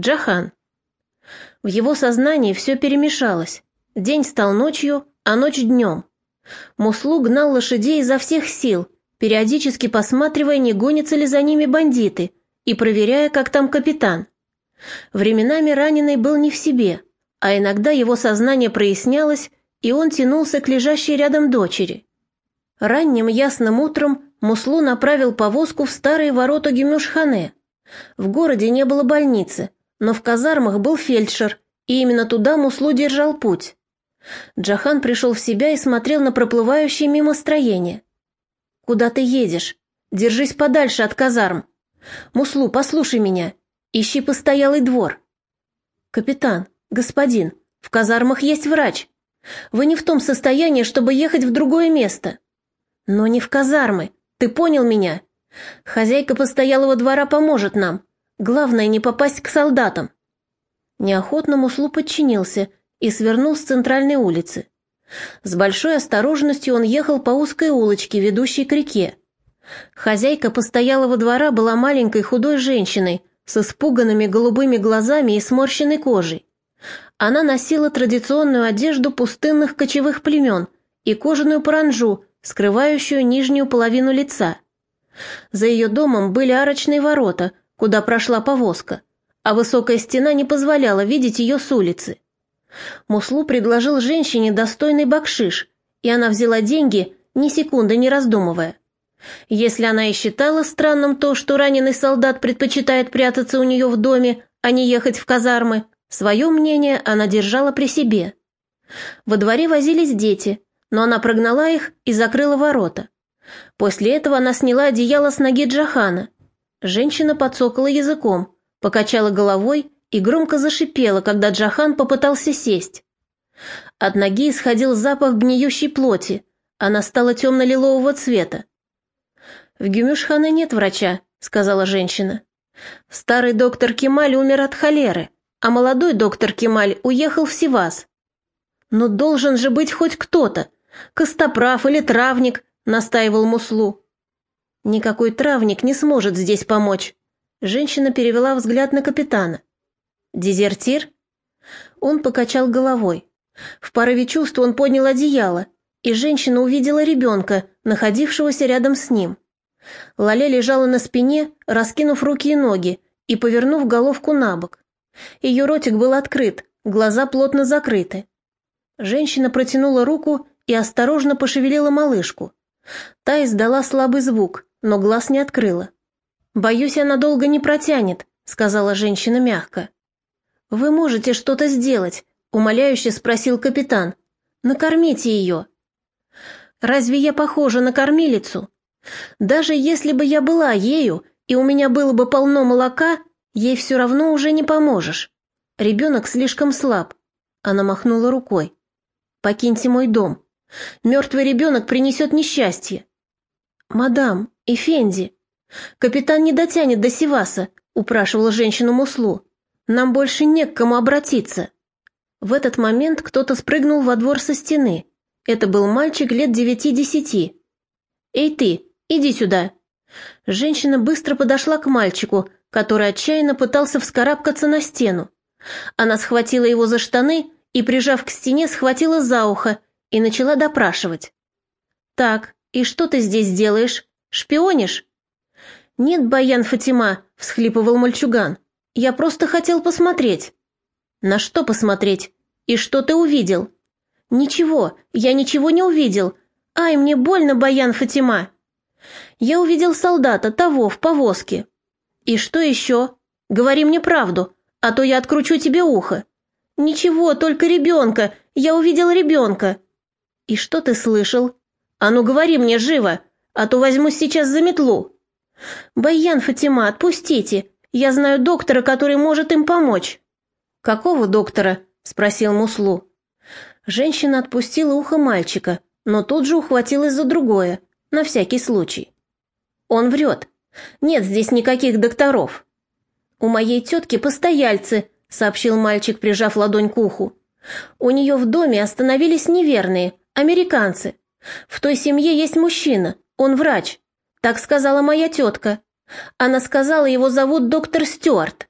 Джахан. В его сознании все перемешалось. День стал ночью, а ночь днем. Муслу гнал лошадей изо всех сил, периодически посматривая, не гонятся ли за ними бандиты, и проверяя, как там капитан. Временами раненый был не в себе, а иногда его сознание прояснялось, и он тянулся к лежащей рядом дочери. Ранним ясным утром Муслу направил повозку в старые ворота Гемюшхане. В городе не было больницы, но в казармах был фельдшер, и именно туда Муслу держал путь. Джахан пришел в себя и смотрел на проплывающие мимо строения. «Куда ты едешь? Держись подальше от казарм. Муслу, послушай меня. Ищи постоялый двор». «Капитан, господин, в казармах есть врач. Вы не в том состоянии, чтобы ехать в другое место». «Но не в казармы. Ты понял меня? Хозяйка постоялого двора поможет нам. Главное не попасть к солдатам». Неохотно Муслу подчинился и свернул с центральной улицы. С большой осторожностью он ехал по узкой улочке, ведущей к реке. Хозяйка постоялого двора была маленькой худой женщиной с испуганными голубыми глазами и сморщенной кожей. Она носила традиционную одежду пустынных кочевых племен и кожаную паранжу, скрывающую нижнюю половину лица. За ее домом были арочные ворота, куда прошла повозка, а высокая стена не позволяла видеть ее с улицы. Муслу предложил женщине достойный бакшиш, и она взяла деньги, ни секунды не раздумывая. Если она и считала странным то, что раненый солдат предпочитает прятаться у нее в доме, а не ехать в казармы, свое мнение она держала при себе. Во дворе возились дети, но она прогнала их и закрыла ворота. После этого она сняла одеяло с ноги Джахана. Женщина подсокала языком, покачала головой и громко зашипела, когда Джахан попытался сесть. От ноги исходил запах гниющей плоти, она стала темно-лилового цвета. «В Гюмюшхане нет врача», — сказала женщина. «Старый доктор Кемаль умер от холеры, а молодой доктор Кемаль уехал в Сивас». «Но должен же быть хоть кто-то, костоправ или травник», — настаивал Муслу. «Никакой травник не сможет здесь помочь». Женщина перевела взгляд на капитана. «Дезертир?» Он покачал головой. В порыве чувств он поднял одеяло, и женщина увидела ребенка, находившегося рядом с ним. Лале лежала на спине, раскинув руки и ноги и повернув головку на бок. Ее ротик был открыт, глаза плотно закрыты. Женщина протянула руку и осторожно пошевелила малышку. Та издала слабый звук, но глаз не открыла. «Боюсь, она долго не протянет», — сказала женщина мягко. «Вы можете что-то сделать?» — умоляюще спросил капитан. «Накормите ее». «Разве я похожа на кормилицу? Даже если бы я была ею, и у меня было бы полно молока, ей все равно уже не поможешь. Ребенок слишком слаб». Она махнула рукой. «Покиньте мой дом. Мертвый ребенок принесет несчастье». «Мадам, Эфенди, капитан не дотянет до Сиваса», — упрашивала женщину Муслу. Нам больше не к кому обратиться. В этот момент кто-то спрыгнул во двор со стены. Это был мальчик лет девяти-десяти. «Эй ты, иди сюда!» Женщина быстро подошла к мальчику, который отчаянно пытался вскарабкаться на стену. Она схватила его за штаны и, прижав к стене, схватила за ухо и начала допрашивать. «Так, и что ты здесь делаешь? Шпионишь?» «Нет, Баян Фатима», — всхлипывал мальчуган. Я просто хотел посмотреть». «На что посмотреть? И что ты увидел?» «Ничего, я ничего не увидел. Ай, мне больно, Баян Фатима». «Я увидел солдата, того, в повозке». «И что еще? Говори мне правду, а то я откручу тебе ухо». «Ничего, только ребенка. Я увидел ребенка». «И что ты слышал?» «А ну говори мне живо, а то возьму сейчас за метлу». «Баян Фатима, отпустите. Я знаю доктора, который может им помочь». «Какого доктора?» – спросил Муслу. Женщина отпустила ухо мальчика, но тут же ухватилась за другое, на всякий случай. «Он врет. Нет здесь никаких докторов». «У моей тетки постояльцы», — сообщил мальчик, прижав ладонь к уху. «У нее в доме остановились неверные, американцы. В той семье есть мужчина, он врач. Так сказала моя тетка. Она сказала, его зовут доктор Стюарт.